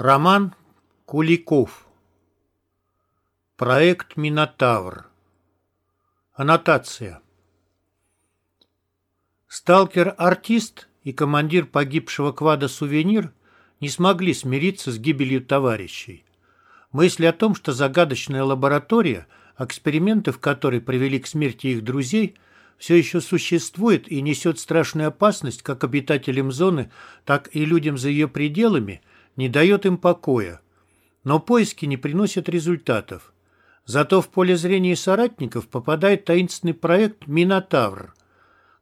Роман Куликов. Проект «Минотавр» Аннотация. Сталкер-артист и командир погибшего квада «Сувенир» не смогли смириться с гибелью товарищей. Мысль о том, что загадочная лаборатория, эксперименты в которой привели к смерти их друзей, все еще существует и несет страшную опасность как обитателям зоны, так и людям за ее пределами, не дает им покоя. Но поиски не приносят результатов. Зато в поле зрения соратников попадает таинственный проект «Минотавр».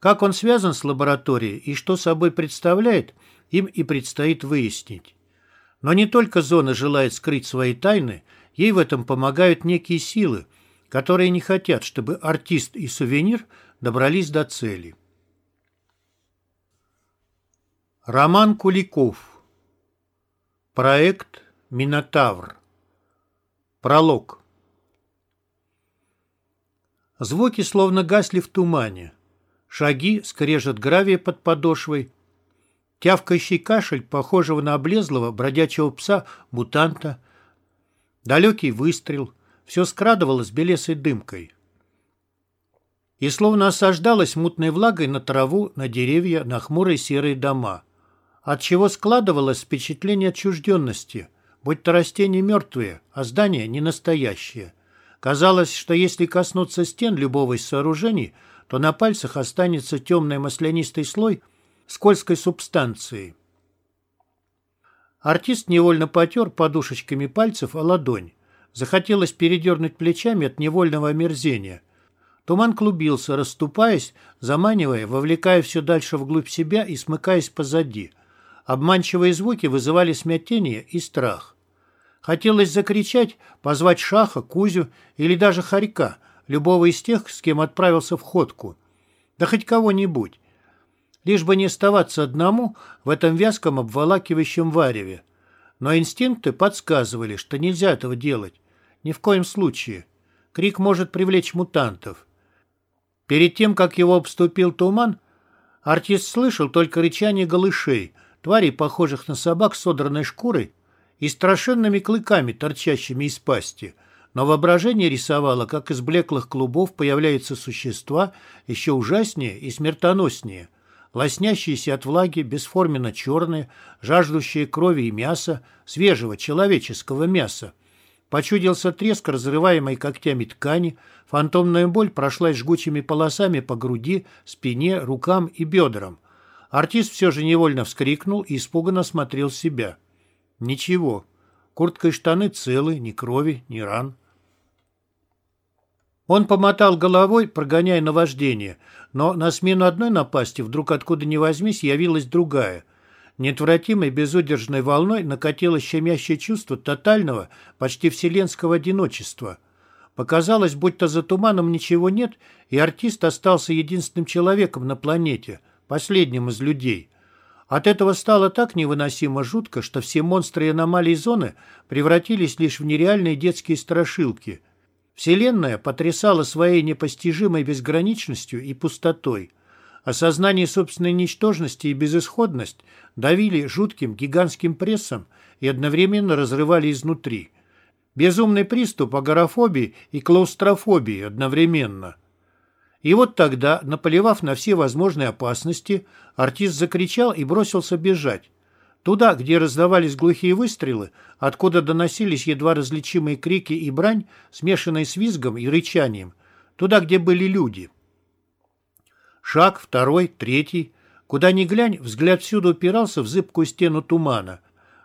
Как он связан с лабораторией и что собой представляет, им и предстоит выяснить. Но не только зона желает скрыть свои тайны, ей в этом помогают некие силы, которые не хотят, чтобы артист и сувенир добрались до цели. Роман Куликов Проект «Минотавр» Пролог. Звуки словно гасли в тумане. Шаги, скрежет гравия под подошвой, тявкающий кашель, похожего на облезлого бродячего пса-мутанта, далекий выстрел, все скрадывалось белесой дымкой. И словно осаждалось мутной влагой на траву, на деревья, на хмурые серые дома, от чего складывалось впечатление отчужденности, будь то растения мертвые, а здания не настоящие. Казалось, что если коснуться стен любого из сооружений, то на пальцах останется темный маслянистый слой – скользкой субстанции. Артист невольно потер подушечками пальцев о ладонь. Захотелось передернуть плечами от невольного омерзения. Туман клубился, расступаясь, заманивая, вовлекая все дальше вглубь себя и смыкаясь позади. Обманчивые звуки вызывали смятение и страх. Хотелось закричать, позвать Шаха, Кузю или даже Харька, любого из тех, с кем отправился в ходку. Да хоть кого-нибудь лишь бы не оставаться одному в этом вязком обволакивающем вареве. Но инстинкты подсказывали, что нельзя этого делать. Ни в коем случае. Крик может привлечь мутантов. Перед тем, как его обступил туман, артист слышал только рычание голышей, тварей, похожих на собак с содранной шкурой и страшенными клыками, торчащими из пасти. Но воображение рисовало, как из блеклых клубов появляются существа еще ужаснее и смертоноснее – лоснящиеся от влаги, бесформенно черные, жаждущие крови и мяса, свежего человеческого мяса. Почудился треск разрываемой когтями ткани, фантомная боль прошлась жгучими полосами по груди, спине, рукам и бедрам. Артист все же невольно вскрикнул и испуганно смотрел себя. Ничего. Куртка и штаны целы, ни крови, ни ран. Он помотал головой, прогоняя наваждение, но на смену одной напасти вдруг откуда ни возьмись явилась другая. Неотвратимой безудержной волной накатилось щемящее чувство тотального, почти вселенского одиночества. Показалось, будто за туманом ничего нет, и артист остался единственным человеком на планете, последним из людей. От этого стало так невыносимо жутко, что все монстры и аномалии зоны превратились лишь в нереальные детские страшилки – Вселенная потрясала своей непостижимой безграничностью и пустотой. Осознание собственной ничтожности и безысходность давили жутким гигантским прессом и одновременно разрывали изнутри. Безумный приступ агорафобии и клаустрофобии одновременно. И вот тогда, наплевав на все возможные опасности, артист закричал и бросился бежать. Туда, где раздавались глухие выстрелы, откуда доносились едва различимые крики и брань, смешанные с визгом и рычанием. Туда, где были люди. Шаг, второй, третий. Куда ни глянь, взгляд всюду упирался в зыбкую стену тумана.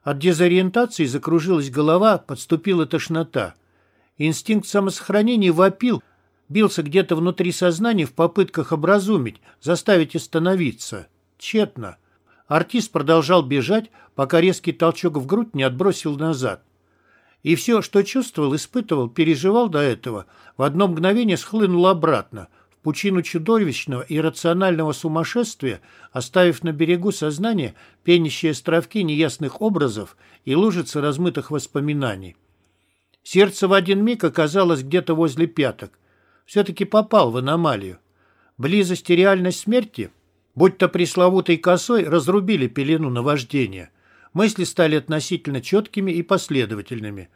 От дезориентации закружилась голова, подступила тошнота. Инстинкт самосохранения вопил, бился где-то внутри сознания в попытках образумить, заставить остановиться. Тщетно. Артист продолжал бежать, пока резкий толчок в грудь не отбросил назад. И все, что чувствовал, испытывал, переживал до этого, в одно мгновение схлынуло обратно, в пучину чудовищного и рационального сумасшествия, оставив на берегу сознания пенящие островки неясных образов и лужицы размытых воспоминаний. Сердце в один миг оказалось где-то возле пяток. Все-таки попал в аномалию. Близость и реальность смерти, будь то пресловутой косой, разрубили пелену наваждения. Мысли стали относительно четкими и последовательными.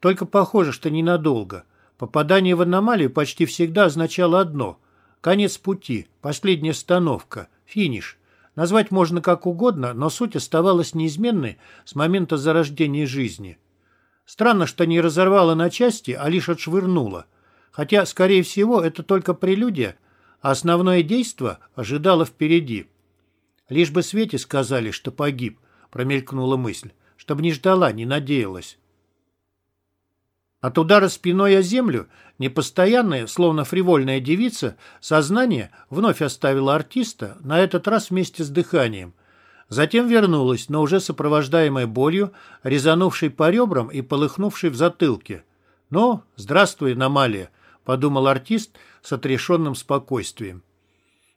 Только похоже, что ненадолго. Попадание в аномалию почти всегда означало одно – конец пути, последняя остановка, финиш. Назвать можно как угодно, но суть оставалась неизменной с момента зарождения жизни. Странно, что не разорвала на части, а лишь отшвырнула. Хотя, скорее всего, это только прелюдия, а основное действо ожидало впереди. Лишь бы Свете сказали, что погиб, промелькнула мысль, чтобы не ждала, не надеялась. От удара спиной о землю непостоянная, словно фривольная девица, сознание вновь оставило артиста, на этот раз вместе с дыханием. Затем вернулась, но уже сопровождаемая болью, резанувшей по ребрам и полыхнувшей в затылке. «Ну, здравствуй, аномалия», — подумал артист с отрешенным спокойствием.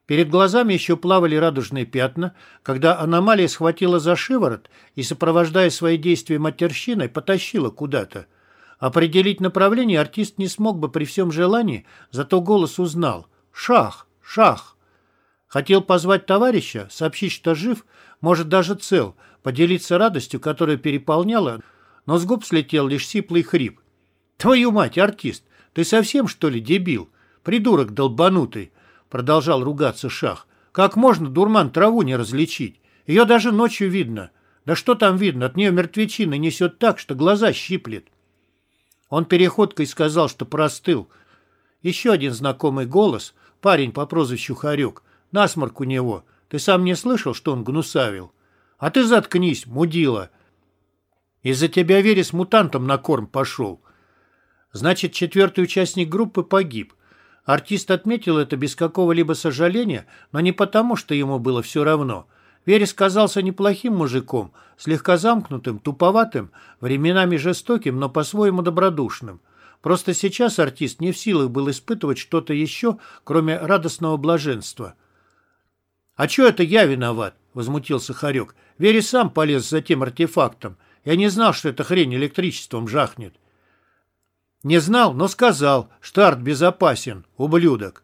Перед глазами еще плавали радужные пятна, когда аномалия схватила за шиворот и, сопровождая свои действия матерщиной, потащила куда-то. Определить направление артист не смог бы при всем желании, зато голос узнал. «Шах! Шах!» Хотел позвать товарища, сообщить, что жив, может, даже цел, поделиться радостью, которая переполняла, но с губ слетел лишь сиплый хрип. «Твою мать, артист! Ты совсем, что ли, дебил? Придурок долбанутый!» Продолжал ругаться Шах. «Как можно дурман траву не различить? Ее даже ночью видно. Да что там видно? От нее мертвечина несет так, что глаза щиплет». Он переходкой сказал, что простыл. Еще один знакомый голос, парень по прозвищу Харек. Насморк у него. Ты сам не слышал, что он гнусавил? А ты заткнись, мудила. Из-за тебя Верес мутантом на корм пошел. Значит, четвертый участник группы погиб. Артист отметил это без какого-либо сожаления, но не потому, что ему было все равно. Верес казался неплохим мужиком, слегка замкнутым, туповатым, временами жестоким, но по-своему добродушным. Просто сейчас артист не в силах был испытывать что-то еще, кроме радостного блаженства. «А что это я виноват?» — возмутился Харек. «Верес сам полез за тем артефактом. Я не знал, что эта хрень электричеством жахнет». Не знал, но сказал, что безопасен, ублюдок.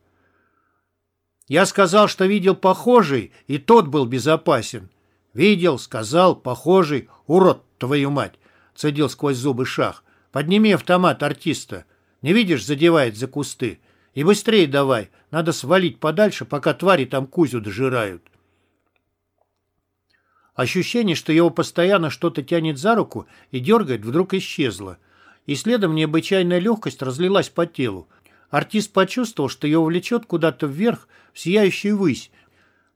Я сказал, что видел похожий, и тот был безопасен. Видел, сказал, похожий, урод, твою мать, цедил сквозь зубы шах. Подними автомат артиста. Не видишь, задевает за кусты. И быстрее давай, надо свалить подальше, пока твари там Кузю дожирают. Ощущение, что его постоянно что-то тянет за руку и дергает, вдруг исчезло и следом необычайная легкость разлилась по телу. Артист почувствовал, что ее влечет куда-то вверх, в сияющую высь,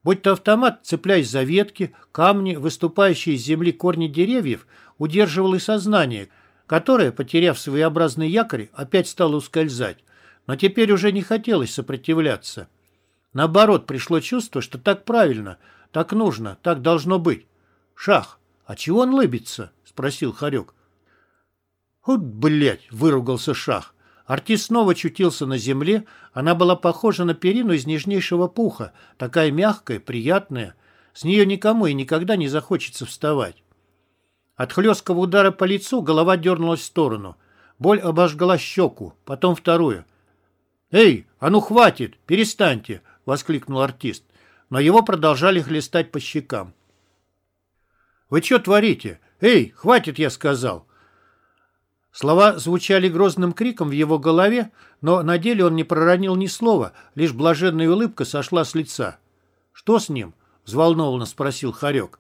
будь-то автомат, цепляясь за ветки, камни, выступающие из земли корни деревьев, удерживал и сознание, которое, потеряв своеобразный якорь, опять стало ускользать. Но теперь уже не хотелось сопротивляться. Наоборот, пришло чувство, что так правильно, так нужно, так должно быть. «Шах, а чего он лыбится?» — спросил Харек. «Вот, блядь!» — выругался Шах. Артист снова чутился на земле. Она была похожа на перину из нежнейшего пуха, такая мягкая, приятная. С нее никому и никогда не захочется вставать. От хлесткого удара по лицу голова дернулась в сторону. Боль обожгла щеку, потом вторую. «Эй, а ну хватит! Перестаньте!» — воскликнул артист. Но его продолжали хлестать по щекам. «Вы что творите? Эй, хватит, я сказал!» Слова звучали грозным криком в его голове, но на деле он не проронил ни слова, лишь блаженная улыбка сошла с лица. «Что с ним?» — взволнованно спросил Харек.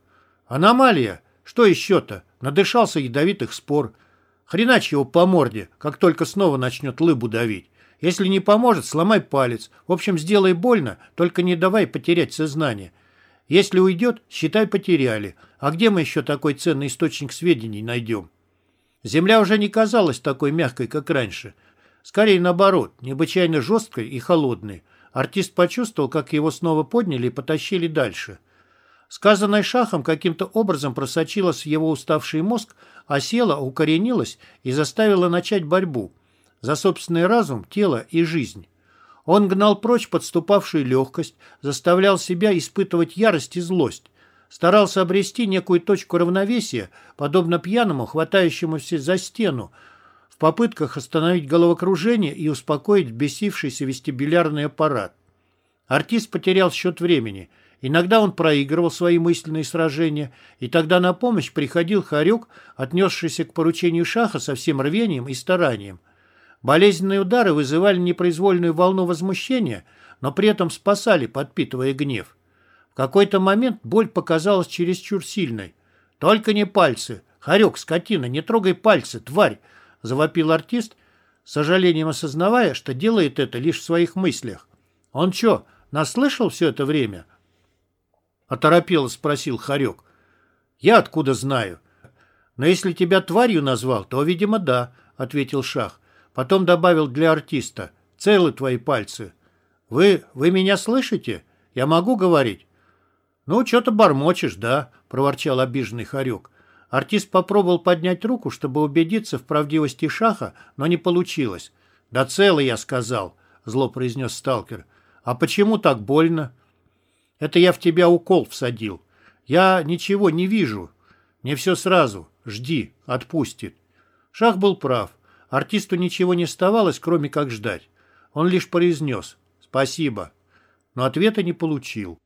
«Аномалия! Что еще-то? Надышался ядовитых спор. Хренач его по морде, как только снова начнет лыбу давить. Если не поможет, сломай палец. В общем, сделай больно, только не давай потерять сознание. Если уйдет, считай, потеряли. А где мы еще такой ценный источник сведений найдем?» Земля уже не казалась такой мягкой, как раньше. Скорее наоборот, необычайно жесткой и холодной. Артист почувствовал, как его снова подняли и потащили дальше. Сказанное Шахом каким-то образом просочилось в его уставший мозг, осела, укоренилась и заставила начать борьбу за собственный разум, тело и жизнь. Он гнал прочь подступавшую легкость, заставлял себя испытывать ярость и злость, старался обрести некую точку равновесия, подобно пьяному, хватающемуся за стену, в попытках остановить головокружение и успокоить бесившийся вестибулярный аппарат. Артист потерял счет времени. Иногда он проигрывал свои мысленные сражения, и тогда на помощь приходил Харюк, отнесшийся к поручению Шаха со всем рвением и старанием. Болезненные удары вызывали непроизвольную волну возмущения, но при этом спасали, подпитывая гнев. Какой-то момент боль показалась чересчур сильной. «Только не пальцы! Харек, скотина, не трогай пальцы, тварь!» — завопил артист, с сожалением осознавая, что делает это лишь в своих мыслях. «Он что, нас слышал все это время?» Оторопело спросил Харек. «Я откуда знаю?» «Но если тебя тварью назвал, то, видимо, да», — ответил Шах. Потом добавил для артиста. «Целы твои пальцы». «Вы... вы меня слышите? Я могу говорить?» «Ну, что-то бормочешь, да?» — проворчал обиженный Харек. Артист попробовал поднять руку, чтобы убедиться в правдивости Шаха, но не получилось. «Да целый, я сказал», — зло произнес сталкер. «А почему так больно?» «Это я в тебя укол всадил. Я ничего не вижу. Не все сразу. Жди, отпустит». Шах был прав. Артисту ничего не оставалось, кроме как ждать. Он лишь произнес «Спасибо», но ответа не получил.